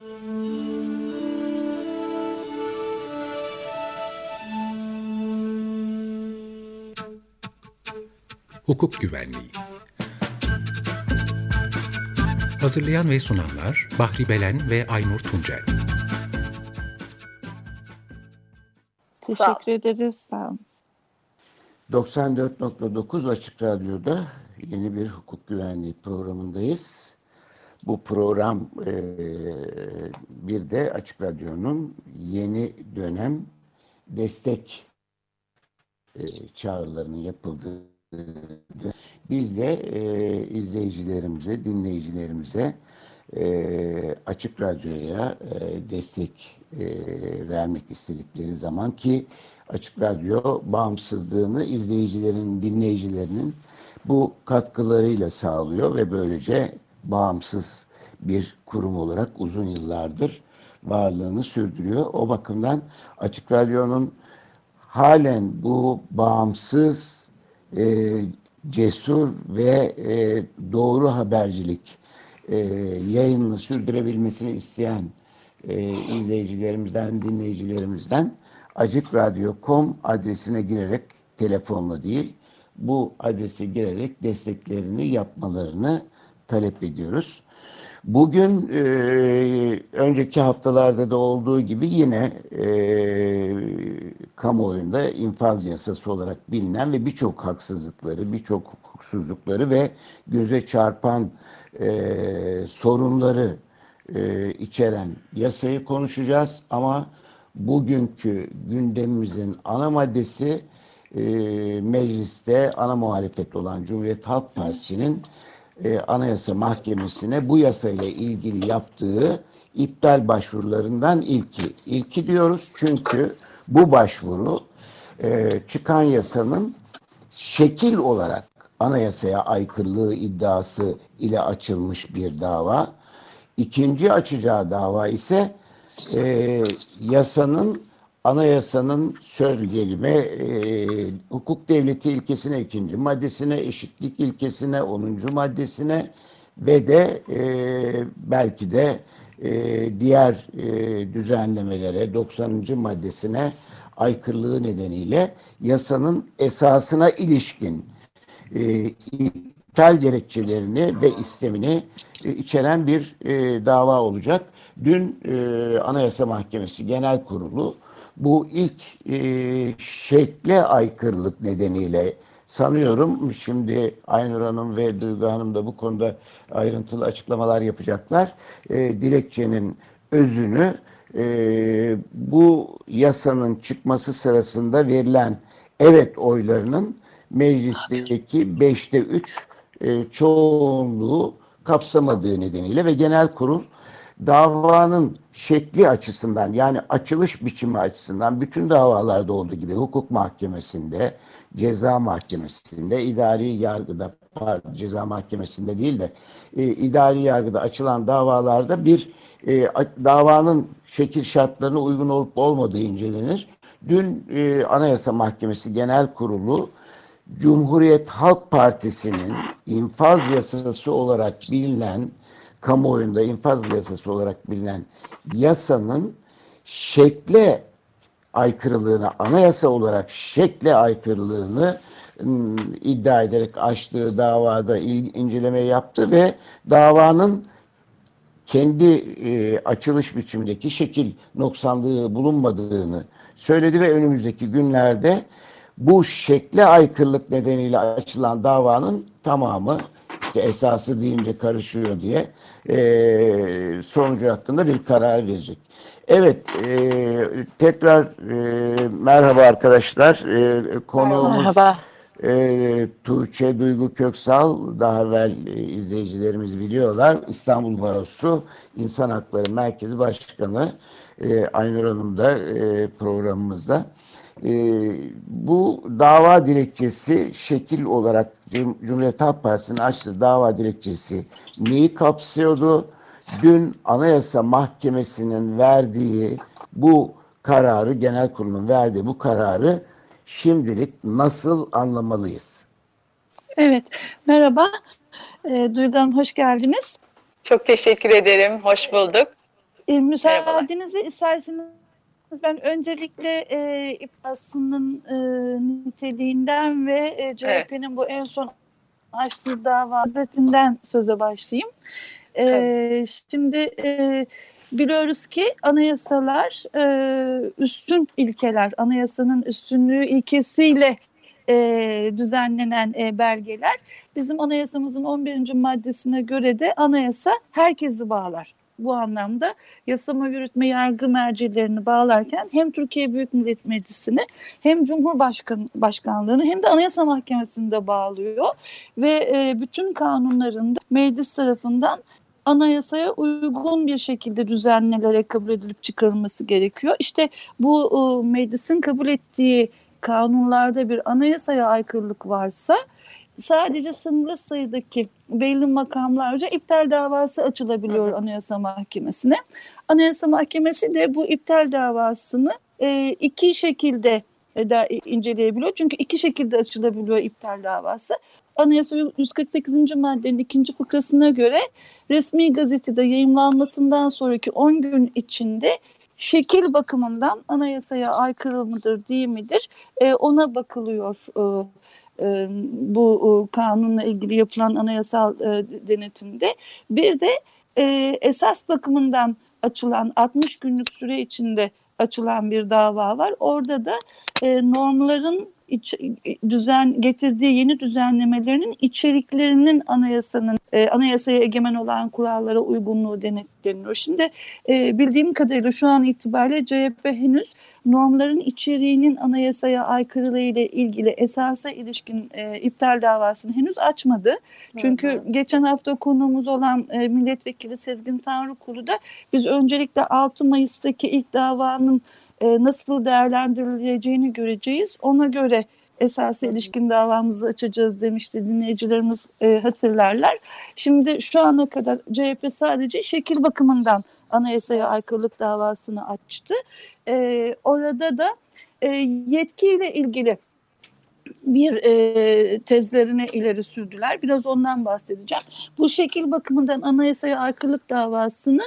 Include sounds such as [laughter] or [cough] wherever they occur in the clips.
Hukuk Güvenliği Hazırlayan ve sunanlar Bahri Belen ve Aynur Tuncel Teşekkür ederiz. Sağ olun. 94.9 Açık Radyo'da yeni bir hukuk güvenliği programındayız. Bu program e, bir de Açık Radyo'nun yeni dönem destek e, çağrılarının yapıldığı biz de e, izleyicilerimize, dinleyicilerimize e, Açık Radyo'ya e, destek e, vermek istedikleri zaman ki Açık Radyo bağımsızlığını izleyicilerin, dinleyicilerinin bu katkılarıyla sağlıyor ve böylece bağımsız bir kurum olarak uzun yıllardır varlığını sürdürüyor. O bakımdan Açık Radyo'nun halen bu bağımsız, e, cesur ve e, doğru habercilik e, yayınını sürdürebilmesini isteyen e, izleyicilerimizden, dinleyicilerimizden acikradyo.com adresine girerek telefonla değil bu adrese girerek desteklerini yapmalarını talep ediyoruz. Bugün e, önceki haftalarda da olduğu gibi yine e, kamuoyunda infaz yasası olarak bilinen ve birçok haksızlıkları, birçok hukuksuzlukları ve göze çarpan e, sorunları e, içeren yasayı konuşacağız. Ama bugünkü gündemimizin ana maddesi e, mecliste ana muhalefet olan Cumhuriyet Halk Partisi'nin e, Anayasa Mahkemesi'ne bu yasayla ilgili yaptığı iptal başvurularından ilki. İlki diyoruz çünkü bu başvuru e, çıkan yasanın şekil olarak anayasaya aykırılığı iddiası ile açılmış bir dava. İkinci açacağı dava ise e, yasanın anayasanın söz gelimi e, hukuk devleti ilkesine ikinci maddesine, eşitlik ilkesine onuncu maddesine ve de e, belki de e, diğer e, düzenlemelere 90. maddesine aykırılığı nedeniyle yasanın esasına ilişkin e, iptal gerekçelerini ve istemini e, içeren bir e, dava olacak. Dün e, Anayasa Mahkemesi Genel Kurulu bu ilk e, şekle aykırılık nedeniyle sanıyorum şimdi Aynur Hanım ve Duygu Hanım da bu konuda ayrıntılı açıklamalar yapacaklar. E, dilekçenin özünü e, bu yasanın çıkması sırasında verilen evet oylarının meclisteki beşte üç e, çoğunluğu kapsamadığı nedeniyle ve genel kurul davanın şekli açısından yani açılış biçimi açısından bütün davalarda olduğu gibi hukuk mahkemesinde, ceza mahkemesinde, idari yargıda, ceza mahkemesinde değil de e, idari yargıda açılan davalarda bir e, davanın şekil şartlarına uygun olup olmadığı incelenir. Dün e, Anayasa Mahkemesi Genel Kurulu Cumhuriyet Halk Partisi'nin infaz yasası olarak bilinen kamuoyunda infaz yasası olarak bilinen yasanın şekle aykırılığını, anayasa olarak şekle aykırılığını ıı, iddia ederek açtığı davada inceleme yaptı ve davanın kendi e, açılış biçimindeki şekil noksanlığı bulunmadığını söyledi ve önümüzdeki günlerde bu şekle aykırılık nedeniyle açılan davanın tamamı işte esası deyince karışıyor diye e, sonucu hakkında bir karar verecek. Evet, e, tekrar e, merhaba arkadaşlar. E, konuğumuz merhaba. E, Tuğçe Duygu Köksal, daha evvel e, izleyicilerimiz biliyorlar. İstanbul Barosu İnsan Hakları Merkezi Başkanı e, Aynur Hanım da e, programımızda. E, bu dava dilekçesi şekil olarak Cumhuriyet Halk Partisi'nin açtığı dava dilekçesi neyi kapsıyordu? Dün Anayasa Mahkemesi'nin verdiği bu kararı, genel kurulun verdiği bu kararı şimdilik nasıl anlamalıyız? Evet, merhaba. E, Duygu Hanım hoş geldiniz. Çok teşekkür ederim, hoş bulduk. E, müsaadenizi isterseniz ben öncelikle e, İPAS'ının e, niteliğinden ve e, CHP'nin evet. bu en son açtığı dava hazretinden söze başlayayım. E, evet. Şimdi e, biliyoruz ki anayasalar e, üstün ilkeler, anayasanın üstünlüğü ilkesiyle e, düzenlenen e, belgeler. Bizim anayasamızın 11. maddesine göre de anayasa herkesi bağlar bu anlamda yasama yürütme yargı mercilerini bağlarken hem Türkiye Büyük Millet Meclisi'ni hem Cumhurbaşkanlığını hem de Anayasa Mahkemesi'ni de bağlıyor ve e, bütün kanunlarında meclis tarafından anayasaya uygun bir şekilde düzenlelere kabul edilip çıkarılması gerekiyor. İşte bu e, meclisin kabul ettiği kanunlarda bir anayasaya aykırılık varsa sadece sınırlı sayıdaki belli makamlarca iptal davası açılabiliyor hı hı. Anayasa Mahkemesi'ne. Anayasa Mahkemesi de bu iptal davasını e, iki şekilde e, de inceleyebiliyor. Çünkü iki şekilde açılabiliyor iptal davası. Anayasa 148. maddenin ikinci fıkrasına göre resmi gazetede yayınlanmasından sonraki 10 gün içinde şekil bakımından anayasaya aykırı mıdır değil midir e, ona bakılıyor e, bu e, kanunla ilgili yapılan anayasal e, denetimde. Bir de e, esas bakımından açılan 60 günlük süre içinde açılan bir dava var. Orada da e, normların iç, düzen getirdiği yeni düzenlemelerinin içeriklerinin anayasanın e, anayasaya egemen olan kurallara uygunluğu denetleniyor. Şimdi e, bildiğim kadarıyla şu an itibariyle CHP henüz normların içeriğinin anayasaya aykırılığı ile ilgili esasa ilişkin e, iptal davasını henüz açmadı. Çünkü hı hı. geçen hafta konuğumuz olan e, milletvekili Sezgin Tanrıkulu da biz öncelikle 6 Mayıs'taki ilk davanın e, nasıl değerlendirileceğini göreceğiz. Ona göre esası ilişkin davamızı açacağız demişti dinleyicilerimiz e, hatırlarlar. Şimdi şu ana kadar CHP sadece şekil bakımından anayasaya aykırılık davasını açtı. E, orada da e, yetkiyle ilgili bir e, tezlerini ileri sürdüler. Biraz ondan bahsedeceğim. Bu şekil bakımından anayasaya aykırılık davasını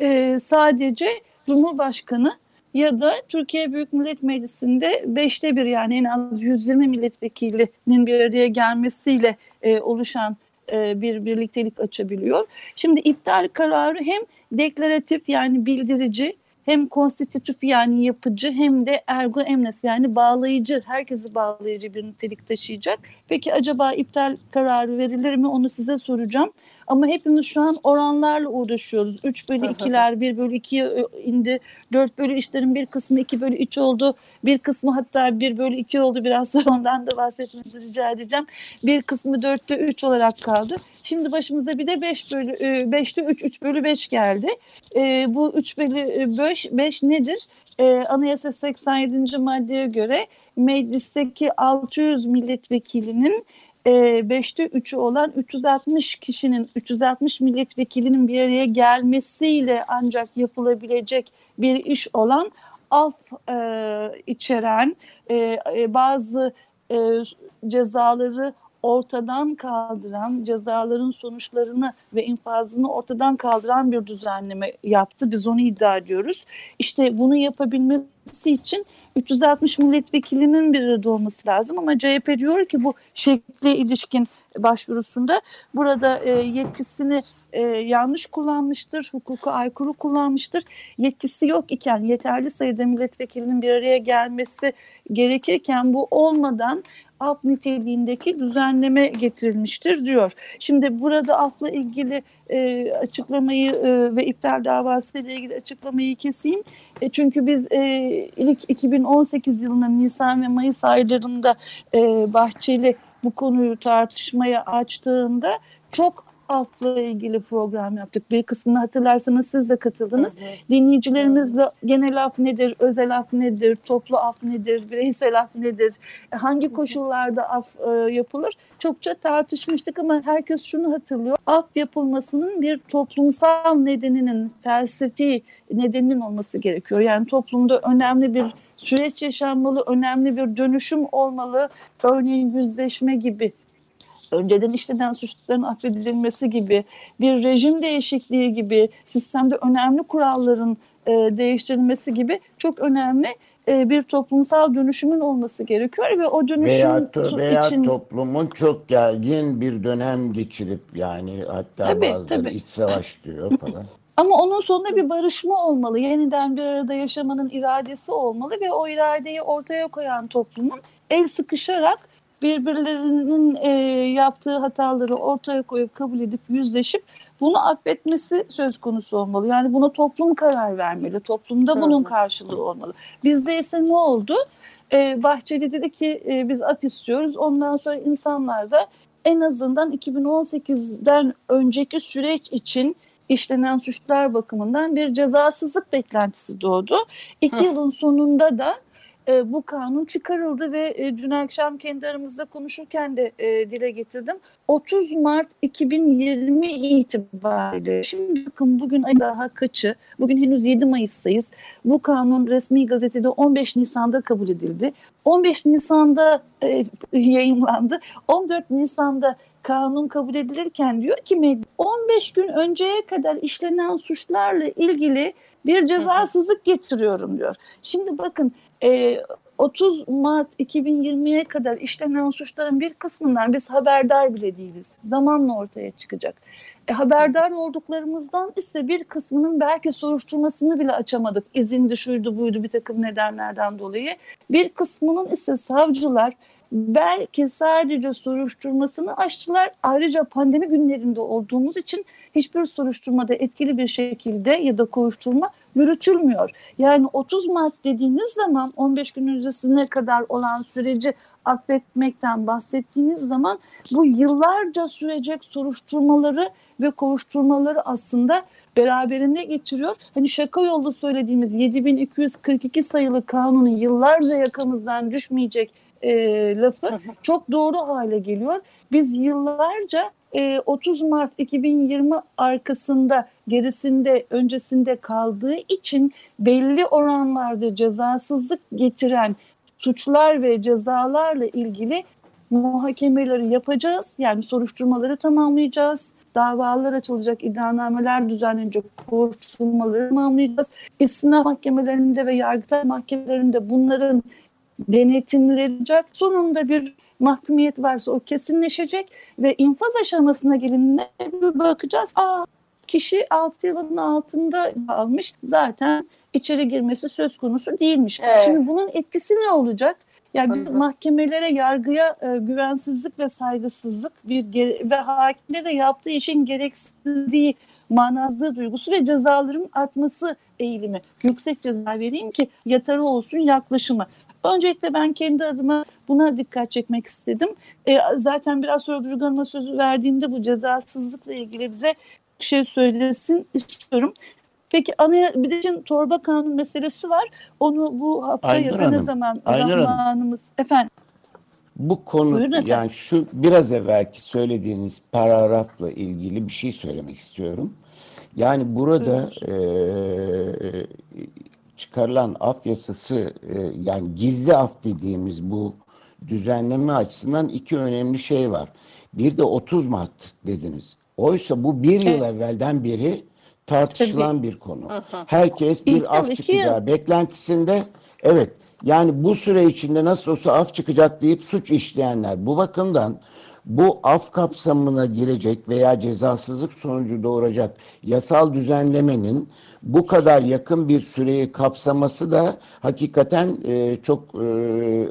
e, sadece Cumhurbaşkanı ya da Türkiye Büyük Millet Meclisi'nde beşte bir yani en az 120 milletvekilinin bir araya gelmesiyle e, oluşan e, bir birliktelik açabiliyor. Şimdi iptal kararı hem deklaratif yani bildirici hem konstitutif yani yapıcı hem de ergo emnes yani bağlayıcı, herkesi bağlayıcı bir nitelik taşıyacak. Peki acaba iptal kararı verilir mi onu size soracağım. Ama hepimiz şu an oranlarla uğraşıyoruz. 3 bölü 2'ler 1 bölü 2'ye indi. 4 bölü 3'lerin bir kısmı 2 bölü 3 oldu. Bir kısmı hatta 1 bölü 2 oldu. Biraz [laughs] sonra ondan da bahsetmenizi rica edeceğim. Bir kısmı 4'te 3 olarak kaldı. Şimdi başımıza bir de 5 bölü 5'te 3, 3 bölü 5 geldi. E, bu 3 bölü 5, 5 nedir? E, Anayasa 87. maddeye göre meclisteki 600 milletvekilinin e, beşte üçü olan 360 kişinin 360 milletvekilinin bir araya gelmesiyle ancak yapılabilecek bir iş olan af e, içeren e, e, bazı e, cezaları ortadan kaldıran, cezaların sonuçlarını ve infazını ortadan kaldıran bir düzenleme yaptı. Biz onu iddia ediyoruz. İşte bunu yapabilmesi için 360 milletvekilinin bir arada olması lazım ama CHP diyor ki bu şekle ilişkin başvurusunda burada e, yetkisini e, yanlış kullanmıştır, hukuka aykırı kullanmıştır. Yetkisi yok iken yeterli sayıda milletvekilinin bir araya gelmesi gerekirken bu olmadan af niteliğindeki düzenleme getirilmiştir diyor. Şimdi burada afla ilgili e, açıklamayı e, ve iptal davası ile ilgili açıklamayı keseyim. E, çünkü biz e, ilk 2018 yılının Nisan ve Mayıs aylarında e, Bahçeli bu konuyu tartışmaya açtığında çok afla ilgili program yaptık. Bir kısmını hatırlarsanız siz de katıldınız. Evet. Dinleyicilerimizle genel af nedir, özel af nedir, toplu af nedir, bireysel af nedir, hangi koşullarda af e, yapılır çokça tartışmıştık ama herkes şunu hatırlıyor. Af yapılmasının bir toplumsal nedeninin, felsefi nedeninin olması gerekiyor. Yani toplumda önemli bir süreç yaşanmalı, önemli bir dönüşüm olmalı. Örneğin yüzleşme gibi önceden işlenen suçların affedilmesi gibi, bir rejim değişikliği gibi, sistemde önemli kuralların e, değiştirilmesi gibi çok önemli e, bir toplumsal dönüşümün olması gerekiyor ve o dönüşüm Veya, to- veya için toplumun çok gergin bir dönem geçirip yani hatta Tabii, bazıları tabii. iç savaş diyor falan. [laughs] Ama onun sonunda bir barışma olmalı. Yeniden bir arada yaşamanın iradesi olmalı ve o iradeyi ortaya koyan toplumun el sıkışarak birbirlerinin e, yaptığı hataları ortaya koyup kabul edip yüzleşip bunu affetmesi söz konusu olmalı. Yani buna toplum karar vermeli. Toplumda bunun karşılığı olmalı. Bizde ise ne oldu? E, Bahçeli dedi ki e, biz af istiyoruz. Ondan sonra insanlar da en azından 2018'den önceki süreç için işlenen suçlar bakımından bir cezasızlık beklentisi doğdu. İki Hı. yılın sonunda da e, bu kanun çıkarıldı ve e, dün akşam kendi aramızda konuşurken de e, dile getirdim. 30 Mart 2020 itibariyle, şimdi bakın bugün ayın daha kaçı, bugün henüz 7 Mayıs'tayız. Bu kanun resmi gazetede 15 Nisan'da kabul edildi. 15 Nisan'da e, yayınlandı. 14 Nisan'da kanun kabul edilirken diyor ki med- 15 gün önceye kadar işlenen suçlarla ilgili bir cezasızlık getiriyorum diyor. Şimdi bakın e, 30 Mart 2020'ye kadar işlenen suçların bir kısmından biz haberdar bile değiliz. Zamanla ortaya çıkacak. E, haberdar olduklarımızdan ise bir kısmının belki soruşturmasını bile açamadık. İzindi, şuydu, buydu bir takım nedenlerden dolayı. Bir kısmının ise savcılar belki sadece soruşturmasını açtılar. Ayrıca pandemi günlerinde olduğumuz için hiçbir soruşturmada etkili bir şekilde ya da kovuşturma yürütülmüyor. Yani 30 Mart dediğiniz zaman 15 gün öncesine kadar olan süreci affetmekten bahsettiğiniz zaman bu yıllarca sürecek soruşturmaları ve kovuşturmaları aslında beraberinde getiriyor. Hani şaka yollu söylediğimiz 7242 sayılı kanunun yıllarca yakamızdan düşmeyecek e, lafı çok doğru hale geliyor. Biz yıllarca e, 30 Mart 2020 arkasında, gerisinde, öncesinde kaldığı için belli oranlarda cezasızlık getiren suçlar ve cezalarla ilgili muhakemeleri yapacağız. Yani soruşturmaları tamamlayacağız. Davalar açılacak, iddianameler düzenlenecek, kovuşturmaları tamamlayacağız. İstinaf mahkemelerinde ve yargıtay mahkemelerinde bunların denetimlenecek. Sonunda bir mahkumiyet varsa o kesinleşecek ve infaz aşamasına gelince bir bakacağız. Aa, kişi 6 yılın altında almış zaten içeri girmesi söz konusu değilmiş. Evet. Şimdi bunun etkisi ne olacak? Yani bir mahkemelere, yargıya e, güvensizlik ve saygısızlık bir ve hakimde de yaptığı işin gereksizliği, manazlığı duygusu ve cezaların artması eğilimi. Yüksek ceza vereyim ki yatarı olsun yaklaşımı. Öncelikle ben kendi adıma buna dikkat çekmek istedim. E, zaten biraz sonra Duygu Hanım'a sözü verdiğimde bu cezasızlıkla ilgili bize bir şey söylesin istiyorum. Peki anaya bir de şimdi torba kanun meselesi var. Onu bu hafta Aynur ya da ne zaman Aynur Hanım. zamanımız efendim Bu konu Buyurun efendim. yani şu biraz evvelki söylediğiniz paragrafla ilgili bir şey söylemek istiyorum. Yani burada eee, çıkarılan af yasası eee, yani gizli af dediğimiz bu düzenleme açısından iki önemli şey var. Bir de 30 Mart dediniz. Oysa bu bir yıl Evet. evvelden beri tartışılan bir konu. Hı. Herkes İlk bir af iki çıkacağı beklentisinde evet yani bu süre içinde nasıl olsa af çıkacak deyip suç işleyenler bu bakımdan bu af kapsamına girecek veya cezasızlık sonucu doğuracak yasal düzenlemenin bu kadar yakın bir süreyi kapsaması da hakikaten e, çok e,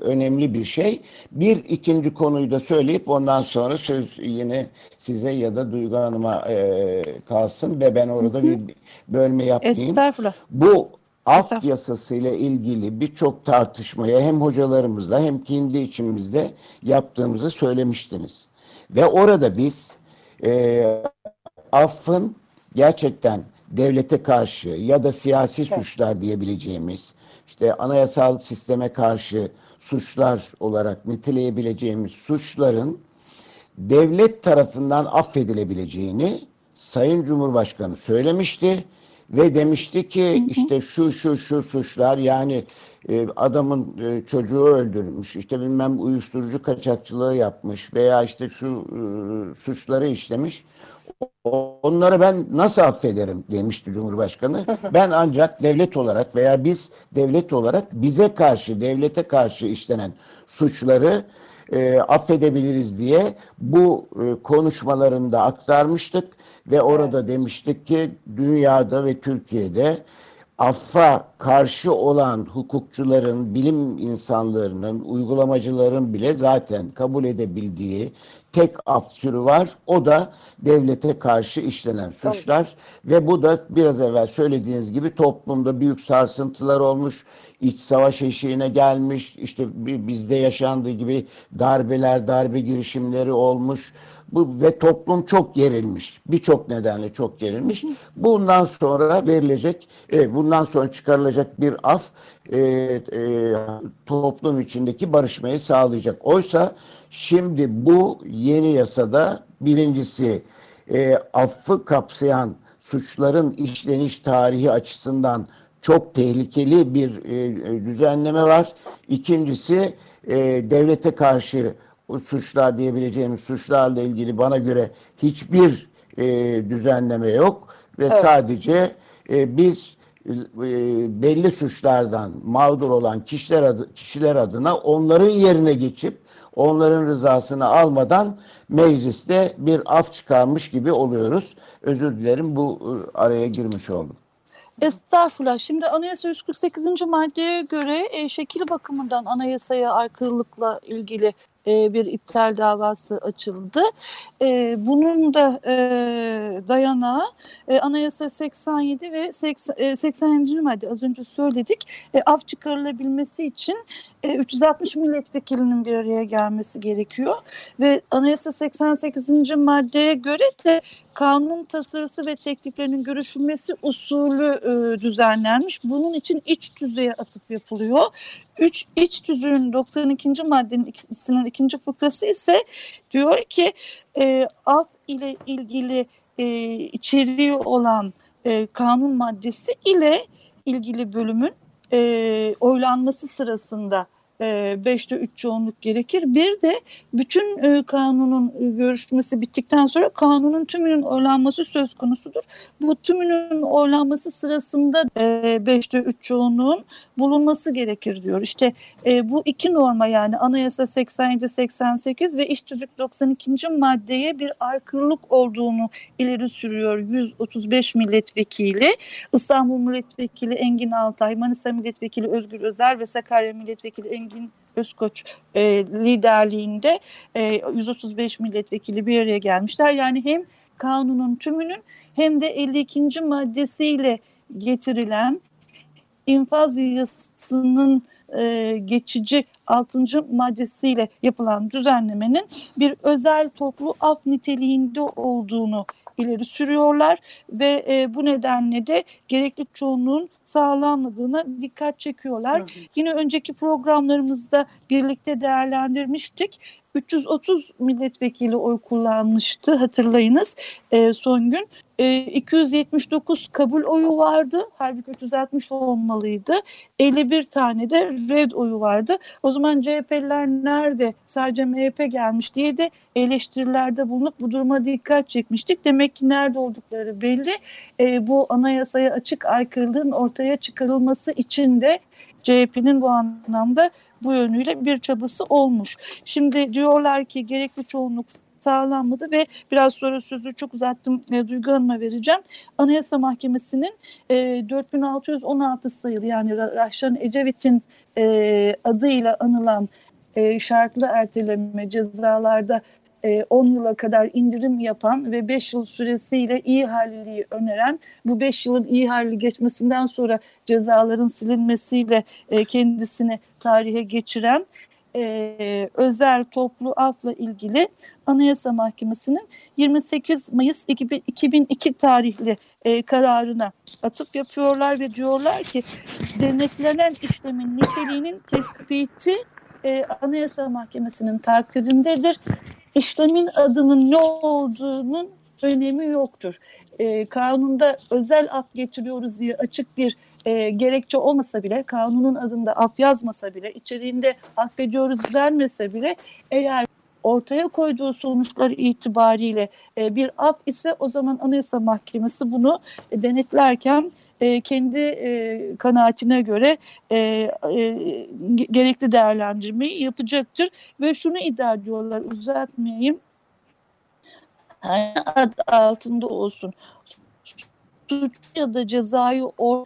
önemli bir şey. Bir ikinci konuyu da söyleyip ondan sonra söz yine size ya da Duygu Hanım'a e, kalsın ve ben orada bir bölme yapmayayım. estağfurullah. Bu Estağfurullah. yasasıyla ilgili birçok tartışmaya hem hocalarımızla hem kendi içimizde yaptığımızı söylemiştiniz. Ve orada biz e, affın gerçekten devlete karşı ya da siyasi suçlar diyebileceğimiz, işte anayasal sisteme karşı suçlar olarak niteleyebileceğimiz suçların devlet tarafından affedilebileceğini Sayın Cumhurbaşkanı söylemişti ve demişti ki işte şu şu şu suçlar yani e, adamın e, çocuğu öldürmüş, işte bilmem uyuşturucu kaçakçılığı yapmış veya işte şu e, suçları işlemiş. Onları ben nasıl affederim demişti Cumhurbaşkanı. Ben ancak devlet olarak veya biz devlet olarak bize karşı, devlete karşı işlenen suçları e, affedebiliriz diye bu e, konuşmalarında aktarmıştık ve orada demiştik ki dünyada ve Türkiye'de affa karşı olan hukukçuların, bilim insanlarının, uygulamacıların bile zaten kabul edebildiği tek af türü var. O da devlete karşı işlenen suçlar Tabii. ve bu da biraz evvel söylediğiniz gibi toplumda büyük sarsıntılar olmuş, iç savaş eşiğine gelmiş, işte bizde yaşandığı gibi darbeler, darbe girişimleri olmuş bu ve toplum çok gerilmiş. Birçok nedenle çok gerilmiş. Bundan sonra verilecek, e, bundan sonra çıkarılacak bir af e, e, toplum içindeki barışmayı sağlayacak. Oysa şimdi bu yeni yasada birincisi e, affı kapsayan suçların işleniş tarihi açısından çok tehlikeli bir e, düzenleme var. İkincisi e, devlete karşı suçlar diyebileceğimiz suçlarla ilgili bana göre hiçbir e, düzenleme yok ve evet. sadece e, biz e, belli suçlardan mağdur olan kişiler adı, kişiler adına onların yerine geçip onların rızasını almadan mecliste bir af çıkarmış gibi oluyoruz. Özür dilerim bu e, araya girmiş oldum. Estağfurullah. Şimdi Anayasa 148. maddeye göre e, şekil bakımından anayasaya aykırılıkla ilgili e, bir iptal davası açıldı. E, bunun da e, dayanağı e, Anayasa 87 ve 80, e, 80. madde az önce söyledik. Af çıkarılabilmesi için 360 e, milletvekilinin bir araya gelmesi gerekiyor ve Anayasa 88. maddeye göre de kanun tasarısı ve tekliflerinin görüşülmesi usulü düzenlenmiş. Bunun için iç tüzüğe atıf yapılıyor. Üç, iç tüzüğün 92. maddenin ikisinin ikinci fıkrası ise diyor ki e, af ile ilgili e, içeriği olan e, kanun maddesi ile ilgili bölümün e, oylanması sırasında 5'te 3 çoğunluk gerekir. Bir de bütün e, kanunun e, görüşmesi bittikten sonra kanunun tümünün oylanması söz konusudur. Bu tümünün oylanması sırasında 5'te 3 çoğunluğun bulunması gerekir diyor. İşte e, bu iki norma yani Anayasa 87-88 ve İş Tüzük 92. maddeye bir aykırılık olduğunu ileri sürüyor 135 milletvekili. İstanbul Milletvekili Engin Altay, Manisa Milletvekili Özgür Özel ve Sakarya Milletvekili Engin Özkoç e, liderliğinde e, 135 milletvekili bir araya gelmişler. Yani hem kanunun tümünün hem de 52. maddesiyle getirilen infaz yasasının e, geçici 6. maddesiyle yapılan düzenlemenin bir özel toplu af niteliğinde olduğunu ileri sürüyorlar ve e, bu nedenle de gerekli çoğunluğun sağlanmadığına dikkat çekiyorlar. Hı hı. Yine önceki programlarımızda birlikte değerlendirmiştik. 330 milletvekili oy kullanmıştı hatırlayınız e, son gün. E, 279 kabul oyu vardı. Halbuki 360 olmalıydı. 51 tane de red oyu vardı. O zaman CHP'liler nerede? Sadece MHP gelmiş diye de eleştirilerde bulunup bu duruma dikkat çekmiştik. Demek ki nerede oldukları belli. E, bu anayasaya açık aykırılığın ortaya çıkarılması için de CHP'nin bu anlamda bu yönüyle bir çabası olmuş. Şimdi diyorlar ki gerekli çoğunluk sağlanmadı ve biraz sonra sözü çok uzattım e, Duygu Hanım'a vereceğim. Anayasa Mahkemesi'nin e, 4616 sayılı yani Rahşan Ecevit'in e, adıyla anılan e, şartlı erteleme cezalarda 10 e, yıla kadar indirim yapan ve 5 yıl süresiyle iyi haliliği öneren bu 5 yılın iyi halli geçmesinden sonra cezaların silinmesiyle e, kendisini tarihe geçiren e, özel toplu afla ilgili Anayasa Mahkemesi'nin 28 Mayıs 2002 tarihli kararına atıp yapıyorlar ve diyorlar ki denetlenen işlemin niteliğinin tespiti Anayasa Mahkemesi'nin takdirindedir işlemin adının ne olduğunun önemi yoktur. E, kanunda özel af getiriyoruz diye açık bir e, gerekçe olmasa bile, kanunun adında af yazmasa bile, içeriğinde affediyoruz denmese bile eğer ortaya koyduğu sonuçlar itibariyle e, bir af ise o zaman Anayasa Mahkemesi bunu e, denetlerken e, kendi e, kanaatine göre e, e, gerekli değerlendirmeyi yapacaktır. Ve şunu iddia ediyorlar uzatmayayım ad altında olsun. Suç ya da cezayı or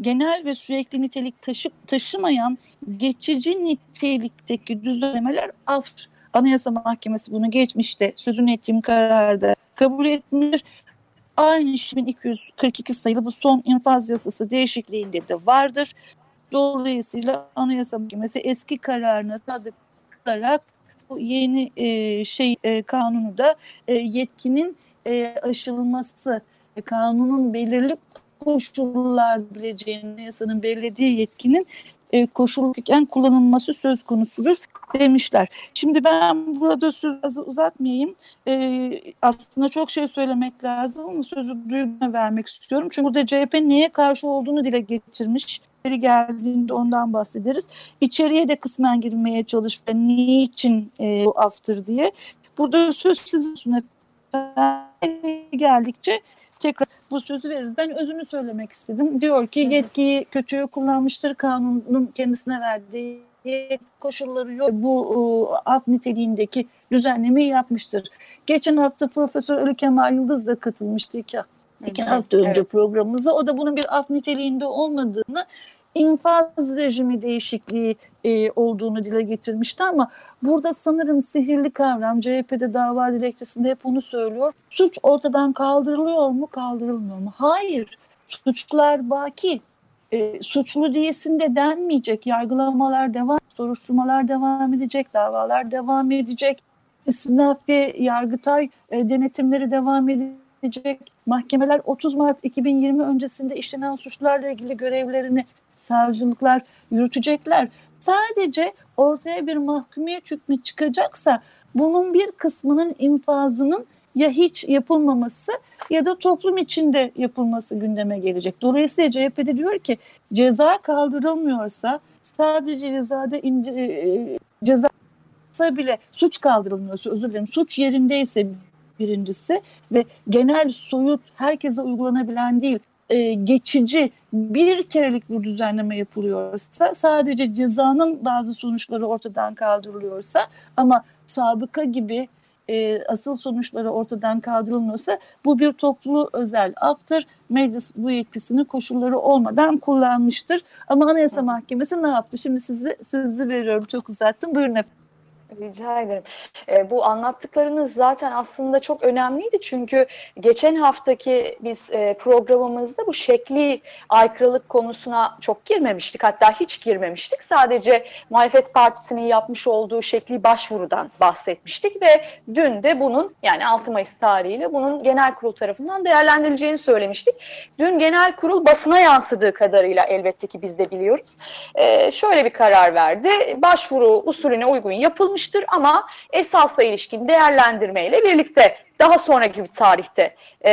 genel ve sürekli nitelik taşı, taşımayan geçici nitelikteki düzenlemeler af Anayasa Mahkemesi bunu geçmişte sözünü ettiğim kararda kabul etmiş. Aynı 2242 sayılı bu son infaz yasası değişikliğinde de vardır. Dolayısıyla Anayasa Mahkemesi eski kararına sadık kalarak bu yeni e, şey e, kanunu da e, yetkinin e, aşılması, e, kanunun belirli koşullar bileceğini, yasanın belirlediği yetkinin e, koşulluken kullanılması söz konusudur demişler. Şimdi ben burada sözü uzatmayayım. E, aslında çok şey söylemek lazım ama sözü duyuma vermek istiyorum. Çünkü burada CHP neye karşı olduğunu dile getirmiş. geldiğinde ondan bahsederiz. İçeriye de kısmen girmeye çalışıyor. Niçin e, bu aftır diye. Burada söz sizin geldikçe tekrar bu sözü veririz. Ben özünü söylemek istedim. Diyor ki yetkiyi kötüye kullanmıştır. Kanunun kendisine verdiği koşulları yok. Bu e, af niteliğindeki düzenlemeyi yapmıştır. Geçen hafta Profesör Ali Kemal Yıldız da katılmıştı iki, iki hafta önce evet. programımıza. O da bunun bir af niteliğinde olmadığını infaz rejimi değişikliği e, olduğunu dile getirmişti ama burada sanırım sihirli kavram CHP'de dava dilekçesinde hep onu söylüyor. Suç ortadan kaldırılıyor mu kaldırılmıyor mu? Hayır. Suçlar baki. E, suçlu değilsin de denmeyecek. Yargılamalar devam, soruşturmalar devam edecek, davalar devam edecek. Sınav ve Yargıtay e, denetimleri devam edecek. Mahkemeler 30 Mart 2020 öncesinde işlenen suçlarla ilgili görevlerini savcılıklar yürütecekler. Sadece ortaya bir mahkumiyet hükmü çıkacaksa bunun bir kısmının infazının ya hiç yapılmaması ya da toplum içinde yapılması gündeme gelecek. Dolayısıyla CHP'de diyor ki ceza kaldırılmıyorsa sadece cezada ince, e, ceza bile suç kaldırılmıyorsa özür dilerim suç yerindeyse birincisi ve genel soyut herkese uygulanabilen değil e, geçici bir kerelik bir düzenleme yapılıyorsa sadece cezanın bazı sonuçları ortadan kaldırılıyorsa ama sabıka gibi e, asıl sonuçları ortadan kaldırılmıyorsa bu bir toplu özel aftır. Meclis bu yetkisini koşulları olmadan kullanmıştır. Ama Anayasa Mahkemesi ne yaptı? Şimdi sizi sizi veriyorum. Çok uzattım. Buyurun efendim. Rica ederim. E, bu anlattıklarınız zaten aslında çok önemliydi çünkü geçen haftaki biz e, programımızda bu şekli aykırılık konusuna çok girmemiştik. Hatta hiç girmemiştik. Sadece Muhalefet Partisi'nin yapmış olduğu şekli başvurudan bahsetmiştik ve dün de bunun yani 6 Mayıs tarihiyle bunun genel kurul tarafından değerlendirileceğini söylemiştik. Dün genel kurul basına yansıdığı kadarıyla elbette ki biz de biliyoruz. E, şöyle bir karar verdi. Başvuru usulüne uygun yapılmış yapılmıştır ama esasla ilişkin değerlendirmeyle birlikte daha sonraki bir tarihte e,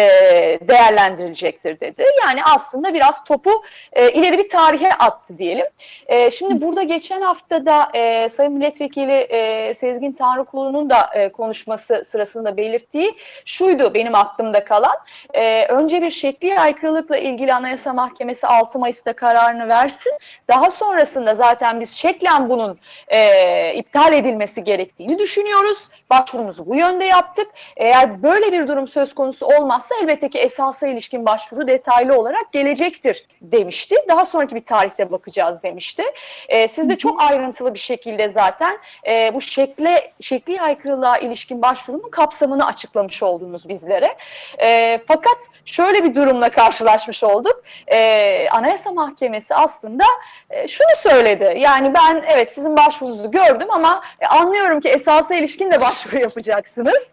değerlendirilecektir dedi. Yani aslında biraz topu e, ileri bir tarihe attı diyelim. E, şimdi burada geçen hafta da e, Sayın Milletvekili e, Sezgin Tanrıkulu'nun da e, konuşması sırasında belirttiği şuydu benim aklımda kalan. E, önce bir şekli aykırılıkla ilgili Anayasa Mahkemesi 6 Mayıs'ta kararını versin. Daha sonrasında zaten biz şeklen bunun e, iptal edilmesi gerektiğini düşünüyoruz. Başvurumuzu bu yönde yaptık. Eğer böyle bir durum söz konusu olmazsa elbette ki esasa ilişkin başvuru detaylı olarak gelecektir demişti. Daha sonraki bir tarihte bakacağız demişti. E, siz de çok ayrıntılı bir şekilde zaten e, bu şekle şekli aykırılığa ilişkin başvurunun kapsamını açıklamış oldunuz bizlere. E, fakat şöyle bir durumla karşılaşmış olduk. E, Anayasa Mahkemesi aslında e, şunu söyledi. Yani ben evet sizin başvurunuzu gördüm ama e, anlıyorum ki esasa ilişkin de başvuru yapacaksınız.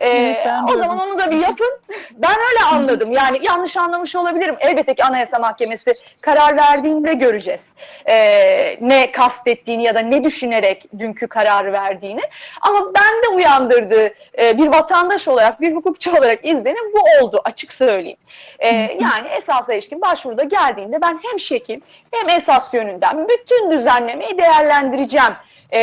Ee, evet, o zaman onu da bir yapın. Ben öyle anladım. Yani yanlış anlamış olabilirim. Elbette ki Anayasa Mahkemesi karar verdiğinde göreceğiz. Ee, ne kastettiğini ya da ne düşünerek dünkü kararı verdiğini. Ama ben de uyandırdığı e, bir vatandaş olarak, bir hukukçu olarak izlenim bu oldu açık söyleyeyim. Ee, yani esasa ilişkin başvuruda geldiğinde ben hem şekil hem esas yönünden bütün düzenlemeyi değerlendireceğim e,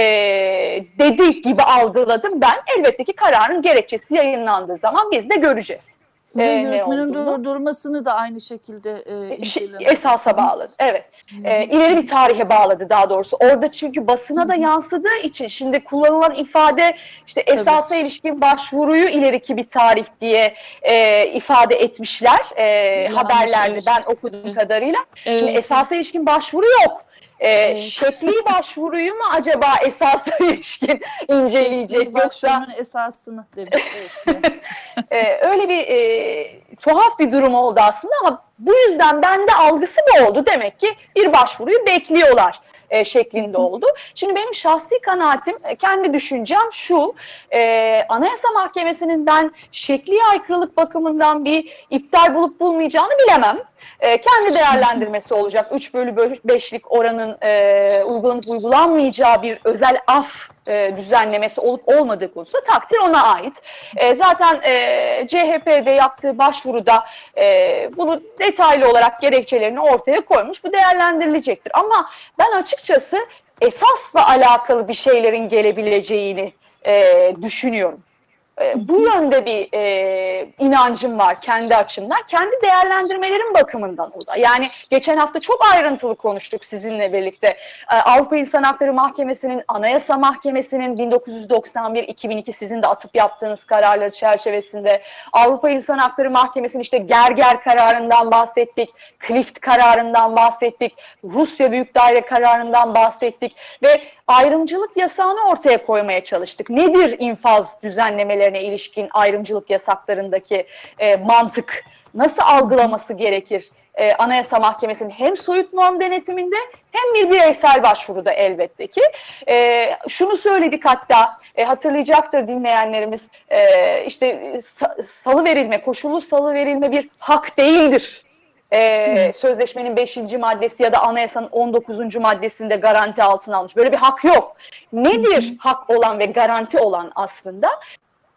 dedi gibi algıladım ben. Elbette ki kararın gerekçesi yayınlandığı zaman biz de göreceğiz. Ve ee, yürütmenin dur durmasını da aynı şekilde e, şey, esasa bağladı. Evet. E, ileri bir tarihe bağladı daha doğrusu. Orada çünkü basına da yansıdığı için şimdi kullanılan ifade işte esasa Tabii. ilişkin başvuruyu ileriki bir tarih diye e, ifade etmişler e, haberlerde ben okuduğum kadarıyla. Evet. Şimdi esasa ilişkin başvuru yok. E, evet. Şekli başvuruyu mu acaba esasa [laughs] ilişkin inceleyecek Şekli yoksa esasını demiş. [laughs] e, öyle bir e, tuhaf bir durum oldu aslında ama bu yüzden bende algısı bu oldu. Demek ki bir başvuruyu bekliyorlar e, şeklinde oldu. Şimdi benim şahsi kanaatim, e, kendi düşüncem şu, e, Anayasa Mahkemesi'nin ben şekli aykırılık bakımından bir iptal bulup bulmayacağını bilemem. E, kendi değerlendirmesi olacak. 3 bölü 5'lik oranın e, uygulanıp uygulanmayacağı bir özel af e, düzenlemesi olup olmadığı konusunda takdir ona ait. E, zaten e, CHP'de yaptığı başvuruda e, bunu detaylı olarak gerekçelerini ortaya koymuş. Bu değerlendirilecektir. Ama ben açıkçası esasla alakalı bir şeylerin gelebileceğini e, düşünüyorum. E, bu yönde bir e, inancım var kendi açımdan. Kendi değerlendirmelerim bakımından o da. Yani geçen hafta çok ayrıntılı konuştuk sizinle birlikte. E, Avrupa İnsan Hakları Mahkemesi'nin, Anayasa Mahkemesi'nin 1991-2002 sizin de atıp yaptığınız kararları çerçevesinde Avrupa İnsan Hakları Mahkemesi'nin işte Gerger kararından bahsettik, Clift kararından bahsettik, Rusya Büyük Daire kararından bahsettik ve ayrımcılık yasağını ortaya koymaya çalıştık. Nedir infaz düzenlemelerine ilişkin ayrımcılık yasaklarındaki e, mantık? Nasıl algılaması gerekir? E, Anayasa Mahkemesi'nin hem soyut norm denetiminde hem bir bireysel başvuruda elbette ki. E, şunu söyledik hatta e, hatırlayacaktır dinleyenlerimiz e, işte salı verilme, koşullu salı verilme bir hak değildir e, sözleşmenin 5. maddesi ya da anayasanın 19. maddesinde garanti altına almış. Böyle bir hak yok. Nedir hak olan ve garanti olan aslında?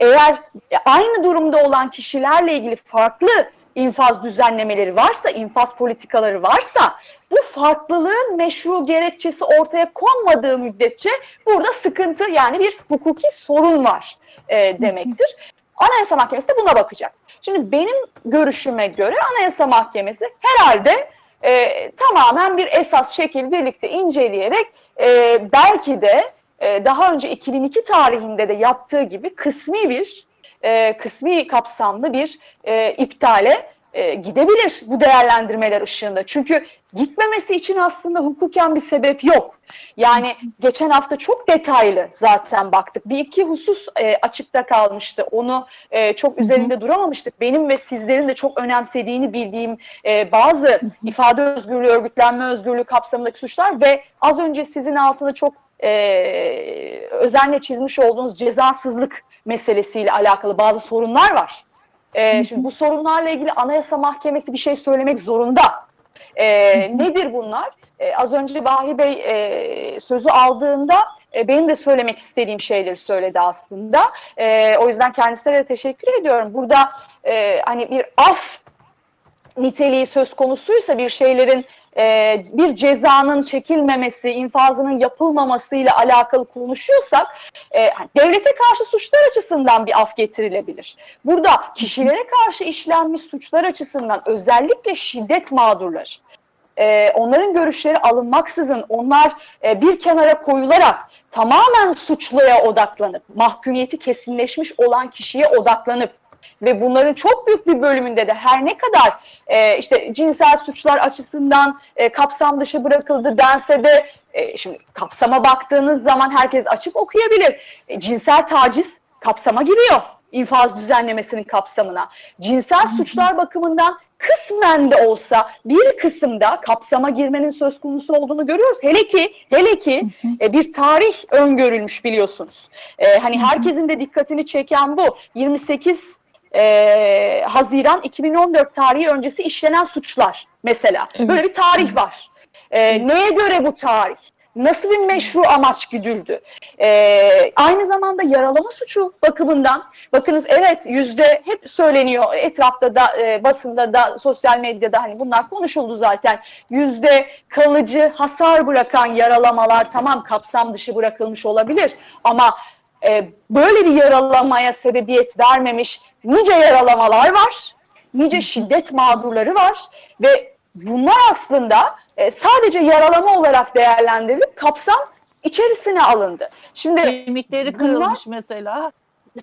Eğer aynı durumda olan kişilerle ilgili farklı infaz düzenlemeleri varsa, infaz politikaları varsa bu farklılığın meşru gerekçesi ortaya konmadığı müddetçe burada sıkıntı yani bir hukuki sorun var e, demektir. Anayasa Mahkemesi de buna bakacak. Şimdi benim görüşüme göre Anayasa Mahkemesi herhalde e, tamamen bir esas şekil birlikte inceleyerek e, belki de e, daha önce 2002 tarihinde de yaptığı gibi kısmi bir e, kısmi kapsamlı bir e, iptale e, gidebilir bu değerlendirmeler ışığında. Çünkü gitmemesi için aslında hukuken bir sebep yok. Yani geçen hafta çok detaylı zaten baktık. Bir iki husus e, açıkta kalmıştı. Onu e, çok üzerinde duramamıştık. Benim ve sizlerin de çok önemsediğini bildiğim e, bazı ifade özgürlüğü, örgütlenme özgürlüğü kapsamındaki suçlar ve az önce sizin altında çok e, özenle çizmiş olduğunuz cezasızlık meselesiyle alakalı bazı sorunlar var. E, şimdi bu sorunlarla ilgili Anayasa Mahkemesi bir şey söylemek zorunda. E, nedir bunlar? E, az önce Bahri Bey e, sözü aldığında e, benim de söylemek istediğim şeyleri söyledi aslında. E, o yüzden kendisine de teşekkür ediyorum. Burada e, hani bir af niteliği söz konusuysa bir şeylerin e, bir cezanın çekilmemesi, infazının yapılmamasıyla alakalı konuşuyorsak e, devlete karşı suçlar açısından bir af getirilebilir. Burada kişilere karşı işlenmiş suçlar açısından özellikle şiddet mağdurları, e, onların görüşleri alınmaksızın onlar bir kenara koyularak tamamen suçluya odaklanıp mahkumiyeti kesinleşmiş olan kişiye odaklanıp ve bunların çok büyük bir bölümünde de her ne kadar e, işte cinsel suçlar açısından e, kapsam dışı bırakıldı dense de e, şimdi kapsama baktığınız zaman herkes açık okuyabilir. E, cinsel taciz kapsama giriyor infaz düzenlemesinin kapsamına. Cinsel suçlar bakımından kısmen de olsa bir kısımda kapsama girmenin söz konusu olduğunu görüyoruz. Hele ki hele ki e, bir tarih öngörülmüş biliyorsunuz. E, hani herkesin de dikkatini çeken bu. 28 e, Haziran 2014 tarihi öncesi işlenen suçlar mesela. Evet. Böyle bir tarih var. E, neye göre bu tarih? Nasıl bir meşru amaç güdüldü? Ee, aynı zamanda yaralama suçu bakımından bakınız evet yüzde hep söyleniyor etrafta da e, basında da sosyal medyada hani bunlar konuşuldu zaten yüzde kalıcı hasar bırakan yaralamalar tamam kapsam dışı bırakılmış olabilir ama e, böyle bir yaralamaya sebebiyet vermemiş nice yaralamalar var nice şiddet mağdurları var ve bunlar aslında e, sadece yaralama olarak değerlendirilip kapsam içerisine alındı. Şimdi Kemikleri bunlar- kırılmış mesela.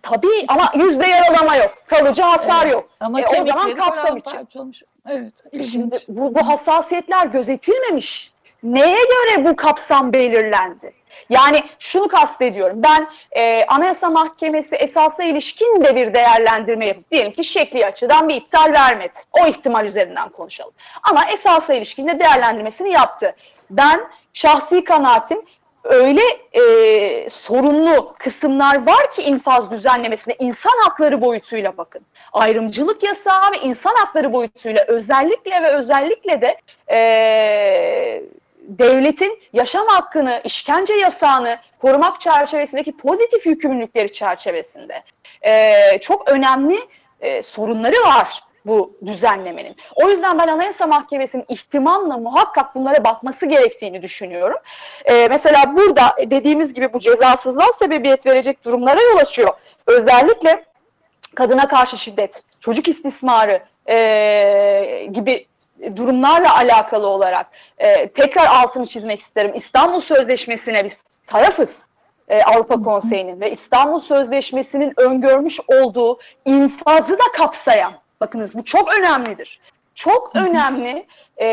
tabii ama yüzde yaralama yok, kalıcı hasar Evet. yok. Ama E, o zaman kapsam için. olmuş. Evet. ilginç. Şimdi bu, bu hassasiyetler gözetilmemiş. Neye göre bu kapsam belirlendi? Yani şunu kastediyorum. Ben e, Anayasa Mahkemesi esasa ilişkin de bir değerlendirme yapıp diyelim ki şekli açıdan bir iptal vermedi. O ihtimal üzerinden konuşalım. Ama esasa ilişkin de değerlendirmesini yaptı. Ben şahsi kanaatim öyle e, sorunlu kısımlar var ki infaz düzenlemesine insan hakları boyutuyla bakın. Ayrımcılık yasağı ve insan hakları boyutuyla özellikle ve özellikle de e, devletin yaşam hakkını, işkence yasağını korumak çerçevesindeki pozitif yükümlülükleri çerçevesinde e, çok önemli e, sorunları var bu düzenlemenin. O yüzden ben Anayasa Mahkemesi'nin ihtimamla muhakkak bunlara bakması gerektiğini düşünüyorum. E, mesela burada dediğimiz gibi bu cezasızlığa sebebiyet verecek durumlara yol açıyor. Özellikle kadına karşı şiddet, çocuk istismarı e, gibi durumlarla alakalı olarak e, tekrar altını çizmek isterim. İstanbul Sözleşmesi'ne biz tarafız. e, Avrupa Konseyi'nin ve İstanbul Sözleşmesi'nin öngörmüş olduğu infazı da kapsayan, bakınız bu çok önemlidir. Çok önemli e,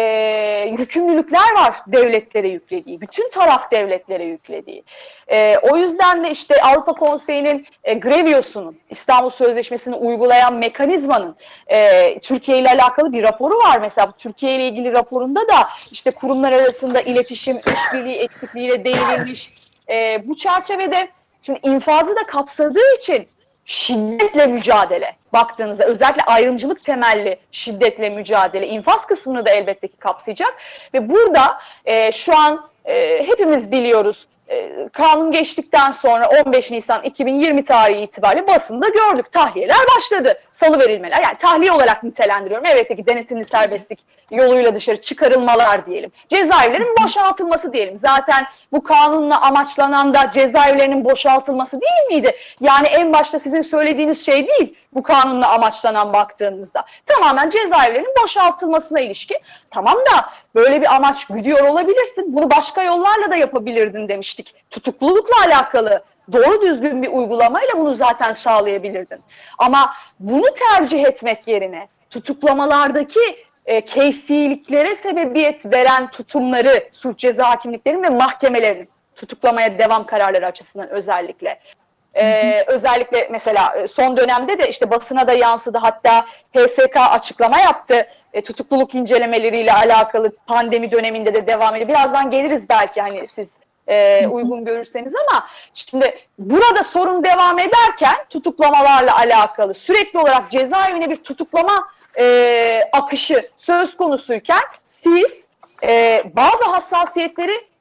yükümlülükler var devletlere yüklediği, bütün taraf devletlere yüklediği. E, o yüzden de işte Avrupa Konseyi'nin e, Greviosu'nun, İstanbul Sözleşmesi'ni uygulayan mekanizmanın e, Türkiye ile alakalı bir raporu var. Mesela Türkiye ile ilgili raporunda da işte kurumlar arasında iletişim, işbirliği eksikliğiyle değinilmiş. E, bu çerçevede şimdi infazı da kapsadığı için şiddetle mücadele baktığınızda özellikle ayrımcılık temelli şiddetle mücadele infaz kısmını da elbette ki kapsayacak. Ve burada e, şu an e, hepimiz biliyoruz e, kanun geçtikten sonra 15 Nisan 2020 tarihi itibariyle basında gördük. Tahliyeler başladı. Salı verilmeler. Yani tahliye olarak nitelendiriyorum. Evet ki denetimli serbestlik yoluyla dışarı çıkarılmalar diyelim. Cezaevlerin boşaltılması diyelim. Zaten bu kanunla amaçlanan da cezaevlerinin boşaltılması değil miydi? Yani en başta sizin söylediğiniz şey değil bu kanunla amaçlanan baktığınızda. Tamamen cezaevlerinin boşaltılmasına ilişkin. Tamam da böyle bir amaç güdüyor olabilirsin. Bunu başka yollarla da yapabilirdin demiştik. Tutuklulukla alakalı doğru düzgün bir uygulamayla bunu zaten sağlayabilirdin. Ama bunu tercih etmek yerine tutuklamalardaki e, keyfiliklere sebebiyet veren tutumları, suç ceza hakimliklerin ve mahkemelerin tutuklamaya devam kararları açısından özellikle. Ee, özellikle mesela e, son dönemde de işte basına da yansıdı. Hatta HSK açıklama yaptı. E, tutukluluk incelemeleriyle alakalı pandemi döneminde de devam ediyor. Birazdan geliriz belki hani siz e, uygun görürseniz ama şimdi burada sorun devam ederken tutuklamalarla alakalı sürekli olarak cezaevine bir tutuklama e, akışı söz konusuyken siz e, bazı hassasiyetleri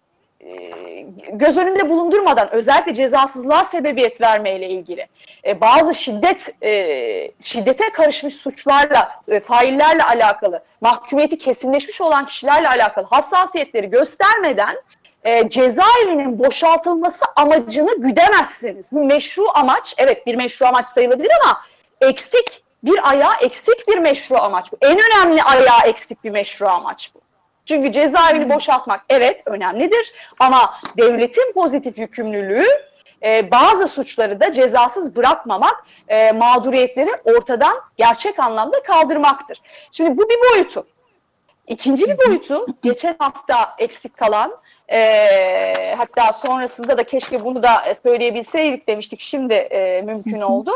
göz önünde bulundurmadan özellikle cezasızlığa sebebiyet vermeyle ilgili e, bazı şiddet e, şiddete karışmış suçlarla e, faillerle alakalı mahkumiyeti kesinleşmiş olan kişilerle alakalı hassasiyetleri göstermeden e, cezaevinin boşaltılması amacını güdemezsiniz. Bu meşru amaç evet bir meşru amaç sayılabilir ama eksik bir ayağı eksik bir meşru amaç bu. En önemli ayağı eksik bir meşru amaç bu. Çünkü cezaevini boşaltmak evet önemlidir ama devletin pozitif yükümlülüğü e, bazı suçları da cezasız bırakmamak, e, mağduriyetleri ortadan gerçek anlamda kaldırmaktır. Şimdi bu bir boyutu. İkinci bir boyutu geçen hafta eksik kalan e, hatta sonrasında da keşke bunu da söyleyebilseydik demiştik şimdi e, mümkün oldu.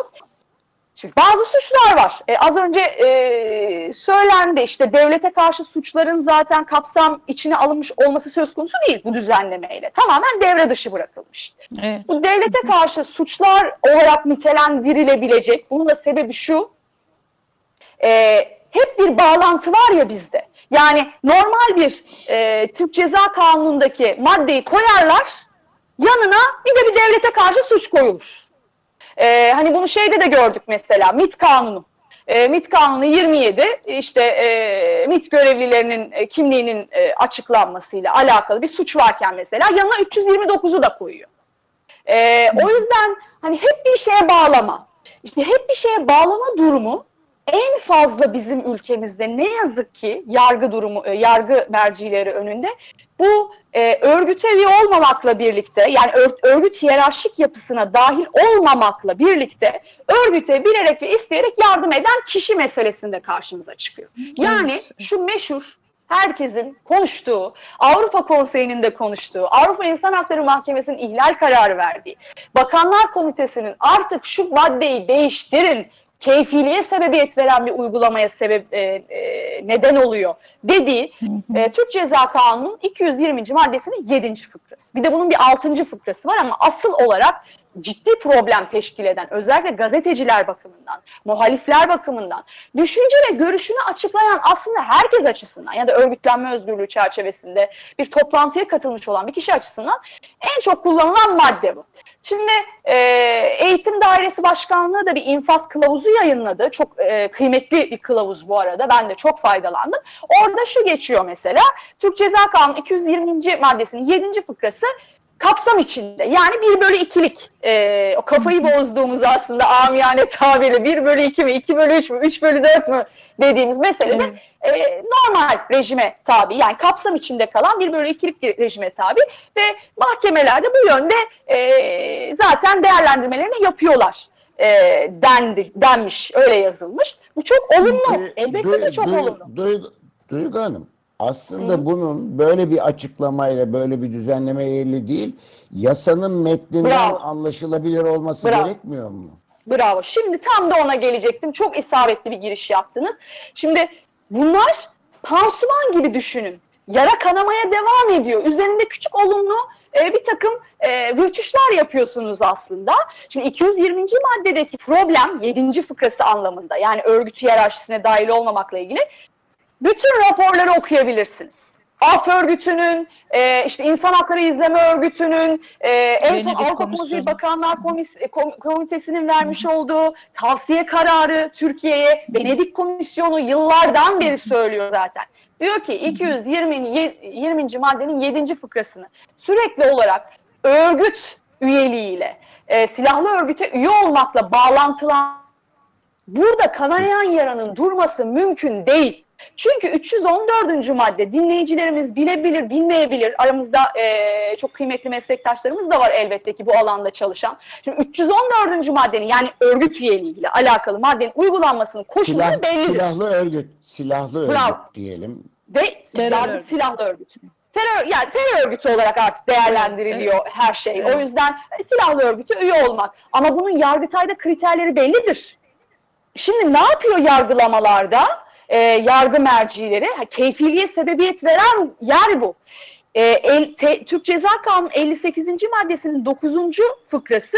Şimdi bazı suçlar var. E, az önce e, söylendi işte devlete karşı suçların zaten kapsam içine alınmış olması söz konusu değil bu düzenlemeyle. Tamamen devre dışı bırakılmış. Evet. Bu devlete karşı suçlar olarak nitelendirilebilecek. Bunun da sebebi şu. e, hep bir bağlantı var ya bizde. Yani normal bir e, Türk Ceza Kanunu'ndaki maddeyi koyarlar. Yanına bir de bir devlete karşı suç koyulur. E, hani bunu şeyde de gördük mesela MIT Kanunu. E, MIT Kanunu 27 işte e, MIT görevlilerinin e, kimliğinin e, açıklanmasıyla alakalı bir suç varken mesela yanına 329'u da koyuyor. Ee, o yüzden hani hep bir şeye bağlama. İşte hep bir şeye bağlama durumu en fazla bizim ülkemizde ne yazık ki yargı durumu, e, yargı mercileri önünde bu e, örgüte üye olmamakla birlikte yani ör- örgüt hiyerarşik yapısına dahil olmamakla birlikte örgüte bilerek ve isteyerek yardım eden kişi meselesinde karşımıza çıkıyor. Yani şu meşhur herkesin konuştuğu, Avrupa Konseyi'nin de konuştuğu, Avrupa İnsan Hakları Mahkemesi'nin ihlal kararı verdiği, Bakanlar Komitesi'nin artık şu maddeyi değiştirin, keyfiliğe sebebiyet veren bir uygulamaya sebep e, e, neden oluyor dediği e, Türk Ceza Kanunu'nun 220. maddesinin 7. fıkrası. Bir de bunun bir 6. fıkrası var ama asıl olarak ciddi problem teşkil eden özellikle gazeteciler bakımından, muhalifler bakımından, düşünce ve görüşünü açıklayan aslında herkes açısından ya da örgütlenme özgürlüğü çerçevesinde bir toplantıya katılmış olan bir kişi açısından en çok kullanılan madde bu. Şimdi e, Eğitim Dairesi Başkanlığı da bir infaz kılavuzu yayınladı. Çok e, kıymetli bir kılavuz bu arada. Ben de çok faydalandım. Orada şu geçiyor mesela. Türk Ceza Kanunu 220. maddesinin 7. fıkrası kapsam içinde. Yani 1 bölü 2'lik e, o kafayı bozduğumuz aslında amiyane tabiri 1 bölü 2 mi, 2 bölü 3 mü, 3 bölü 4 mü dediğimiz meselede e, normal rejime tabi yani kapsam içinde kalan 1 bölü 2'lik bir rejime tabi ve mahkemelerde bu yönde e, zaten değerlendirmelerini yapıyorlar e, dendi, denmiş, öyle yazılmış. Bu çok olumlu. Du- Elbette du- de çok du- olumlu. du- Duygu Hanım, aslında bunun böyle bir açıklamayla, böyle bir düzenlemeyle değil, yasanın metninden Bravo. anlaşılabilir olması Bravo. gerekmiyor mu? Bravo. Şimdi tam da ona gelecektim. Çok isabetli bir giriş yaptınız. Şimdi bunlar pansuman gibi düşünün. Yara kanamaya devam ediyor. Üzerinde küçük olumlu e, bir takım e, rütüşler yapıyorsunuz aslında. Şimdi 220. maddedeki problem 7. fıkrası anlamında yani örgüt hiyerarşisine dahil olmamakla ilgili bütün raporları okuyabilirsiniz. AF örgütünün, e, işte İnsan Hakları İzleme Örgütü'nün, e, en son Avrupa. Konseyi Bakanlar Komis- e, Kom- Komitesi'nin vermiş olduğu tavsiye kararı Türkiye'ye, Venedik Komisyonu yıllardan beri söylüyor zaten. Diyor ki 220. ye- 20. maddenin 7. fıkrasını sürekli olarak örgüt üyeliğiyle, e, silahlı örgüte üye olmakla bağlantılan burada kanayan yaranın durması mümkün değil. Çünkü 314. madde dinleyicilerimiz bilebilir, bilmeyebilir. Aramızda eee, çok kıymetli meslektaşlarımız da var elbette ki bu alanda çalışan. Şimdi 314. maddenin yani örgüt üyeliğiyle alakalı maddenin uygulanmasının koşulları Silah- bellidir. silahlı örgüt, silahlı Bravo. örgüt diyelim. Ve Terör yargı örgütü. silahlı örgüt. Terör, yani terör örgütü olarak artık değerlendiriliyor her şey. Evet. O yüzden silahlı örgüte üye olmak. Ama bunun Yargıtay'da kriterleri bellidir. Şimdi ne yapıyor yargılamalarda? Ee, yargı mercileri ha, keyfiliğe sebebiyet veren yer bu. Ee, el, te- Türk Ceza Kanunu 58. maddesinin 9. fıkrası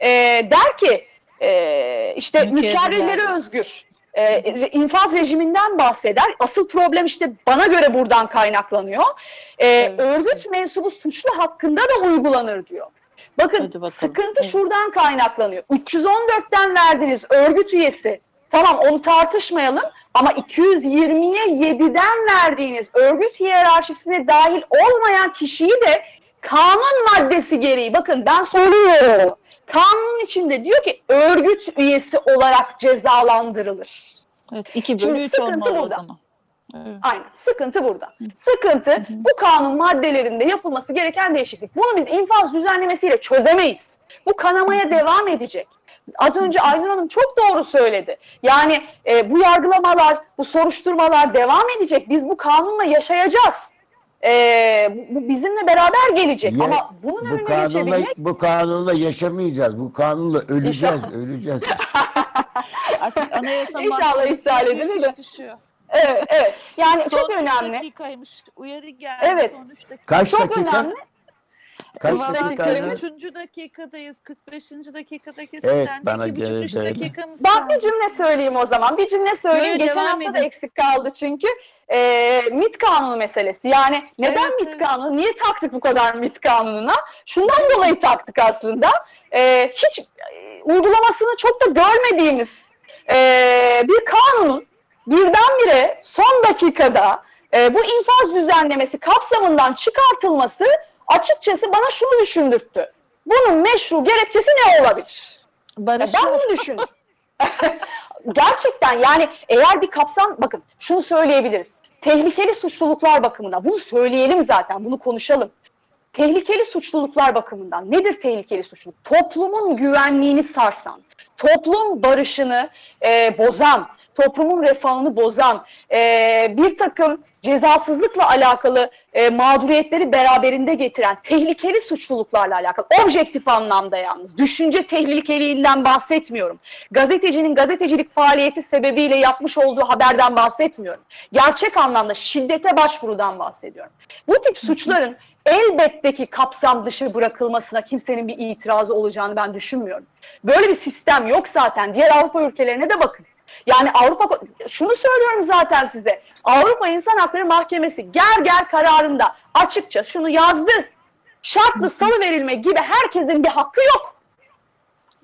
e, der ki e, işte Mükerrerler. mükerrerlere özgür e, infaz rejiminden bahseder. Asıl problem işte bana göre buradan kaynaklanıyor. E, Evet. Örgüt mensubu suçlu hakkında da uygulanır diyor. Bakın sıkıntı Evet. şuradan kaynaklanıyor. 314'ten verdiğiniz örgüt üyesi tamam onu tartışmayalım ama 220'ye 7'den verdiğiniz örgüt hiyerarşisine dahil olmayan kişiyi de kanun maddesi gereği bakın ben söylüyorum. Kanunun içinde diyor ki örgüt üyesi olarak cezalandırılır. Evet, 2 Şimdi bölü 3 sıkıntı olmalı o burada. zaman. Evet. Aynen. Sıkıntı burada. Sıkıntı bu kanun maddelerinde yapılması gereken değişiklik. Bunu biz infaz düzenlemesiyle çözemeyiz. Bu kanamaya devam edecek. Az önce Aynur Hanım çok doğru söyledi. Yani e, bu yargılamalar, bu soruşturmalar devam edecek. Biz bu kanunla yaşayacağız. E, bu, bizimle beraber gelecek. Ya- Ama bunun Bu önüne kanunla, geçebilmek bu kanunla yaşamayacağız. Bu kanunla öleceğiz, İnşallah. öleceğiz. [laughs] Artık anayasa İnşallah iptal edilir de. Düşüyor. Evet, evet. Yani Son çok önemli. dakikaymış. Uyarı geldi. Evet. Son 3 dakika. Kaç çok dakika? önemli. Kaç Vallahi dakika? 43. dakikadayız. 45. dakikada. Evet, bana İki buçuk, üç Ben bir cümle söyleyeyim o zaman. Bir cümle söyleyeyim. Buyurun, Geçen devam hafta da edin. eksik kaldı çünkü. Ee, MIT kanunu meselesi. Yani neden Evet, MIT evet. kanunu? Niye taktık bu kadar MIT kanununa? Şundan dolayı taktık aslında. Ee, hiç e, uygulamasını çok da görmediğimiz e, bir kanunun birdenbire son dakikada e, bu infaz düzenlemesi kapsamından çıkartılması açıkçası bana şunu düşündürttü. Bunun meşru gerekçesi ne olabilir? Barış ben bunu düşündüm. [laughs] Gerçekten yani eğer bir kapsam bakın şunu söyleyebiliriz. Tehlikeli suçluluklar bakımından bunu söyleyelim zaten bunu konuşalım. Tehlikeli suçluluklar bakımından nedir tehlikeli suçluluk? Toplumun güvenliğini sarsan, toplum barışını e, bozan, toplumun refahını bozan, e, bir takım cezasızlıkla alakalı e, mağduriyetleri beraberinde getiren tehlikeli suçluluklarla alakalı, objektif anlamda yalnız, düşünce tehlikeliğinden bahsetmiyorum. Gazetecinin gazetecilik faaliyeti sebebiyle yapmış olduğu haberden bahsetmiyorum. Gerçek anlamda şiddete başvurudan bahsediyorum. Bu tip suçların elbette ki kapsam dışı bırakılmasına kimsenin bir itirazı olacağını ben düşünmüyorum. Böyle bir sistem yok zaten. Diğer Avrupa ülkelerine de bakın. Yani Avrupa şunu söylüyorum zaten size. Avrupa İnsan Hakları Mahkemesi gel gel kararında açıkça şunu yazdı. Şartlı salı verilme gibi herkesin bir hakkı yok.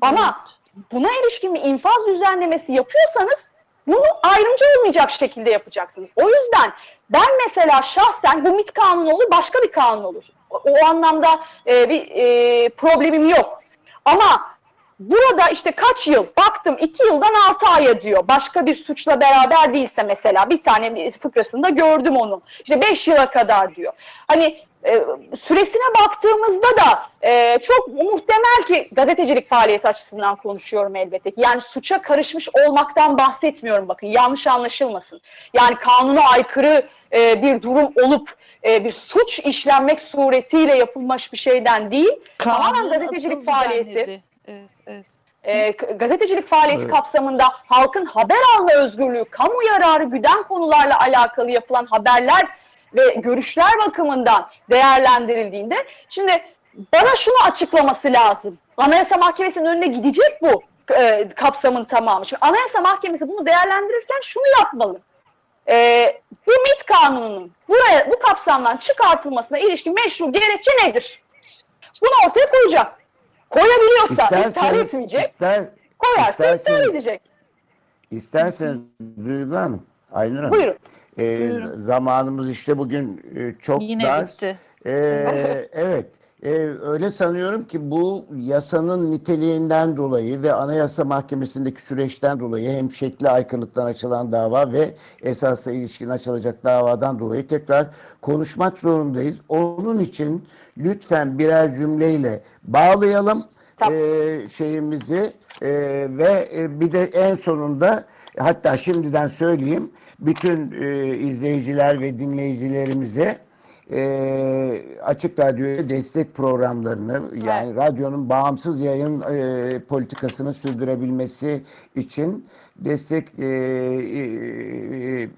Ama buna ilişkin bir infaz düzenlemesi yapıyorsanız bunu ayrımcı olmayacak şekilde yapacaksınız. O yüzden ben mesela şahsen bu MIT kanunu olur başka bir kanun olur. O, o anlamda e, bir e, problemim yok. Ama burada işte kaç yıl baktım iki yıldan altı aya diyor. Başka bir suçla beraber değilse mesela bir tane bir fıkrasında gördüm onu. İşte beş yıla kadar diyor. Hani e, süresine baktığımızda da e, çok muhtemel ki gazetecilik faaliyeti açısından konuşuyorum elbette ki. Yani suça karışmış olmaktan bahsetmiyorum bakın yanlış anlaşılmasın. Yani kanuna aykırı e, bir durum olup e, bir suç işlenmek suretiyle yapılmış bir şeyden değil. Tamamen Kanun gazetecilik asıl faaliyeti. düzenledi. Evet, evet. E, gazetecilik faaliyeti Evet. kapsamında halkın haber alma özgürlüğü, kamu yararı güden konularla alakalı yapılan haberler ve görüşler bakımından değerlendirildiğinde şimdi bana şunu açıklaması lazım. Anayasa Mahkemesi'nin önüne gidecek bu e, kapsamın tamamı. Şimdi Anayasa Mahkemesi bunu değerlendirirken şunu yapmalı. E, bu MIT kanununun buraya bu kapsamdan çıkartılmasına ilişkin meşru gerekçe nedir? Bunu ortaya koyacak. Koyabiliyorsa iptal İsterseniz, etmeyecek, ister, koyarsa iptal isterseniz- edecek. isterseniz Duygu Hanım, Aynur Hanım. Buyurun. e, Buyurun. zamanımız işte bugün e, çok Yine dar. bitti. Ee, [laughs] evet. Ee, öyle sanıyorum ki bu yasanın niteliğinden dolayı ve Anayasa Mahkemesi'ndeki süreçten dolayı hem şekli aykırılıktan açılan dava ve esasa ilişkin açılacak davadan dolayı tekrar konuşmak zorundayız. Onun için lütfen birer cümleyle bağlayalım Tamam. ee, şeyimizi ee, ve e, bir de en sonunda hatta şimdiden söyleyeyim bütün e, izleyiciler ve dinleyicilerimize e, Açık Radyo'ya destek programlarını yani radyonun bağımsız yayın e, politikasını sürdürebilmesi için destek e, e, e,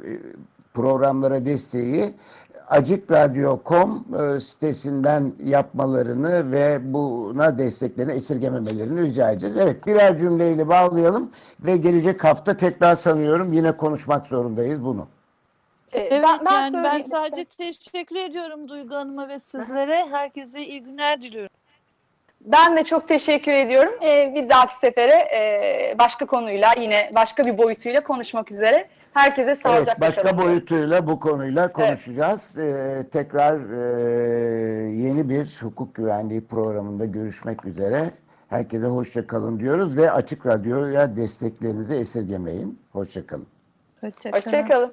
programlara desteği acikradyo.com e, sitesinden yapmalarını ve buna desteklerini esirgememelerini rica edeceğiz. Evet birer cümleyle bağlayalım ve gelecek hafta tekrar sanıyorum yine konuşmak zorundayız bunu. Ee, Evet ben, ben yani ben sadece teşekkür ediyorum Duygu Hanım'a ve sizlere. Herkese iyi günler diliyorum. Ben de çok teşekkür ediyorum. Ee, bir dahaki sefere e, başka konuyla yine başka bir boyutuyla konuşmak üzere. Herkese Evet, sağlıcakla başka kalın. boyutuyla bu konuyla konuşacağız. Ee, tekrar e, yeni bir hukuk güvenliği programında görüşmek üzere. Herkese hoşça kalın diyoruz ve Açık Radyo'ya desteklerinizi esirgemeyin. Hoşça kalın. Hoşçakalın. Hoşçakalın.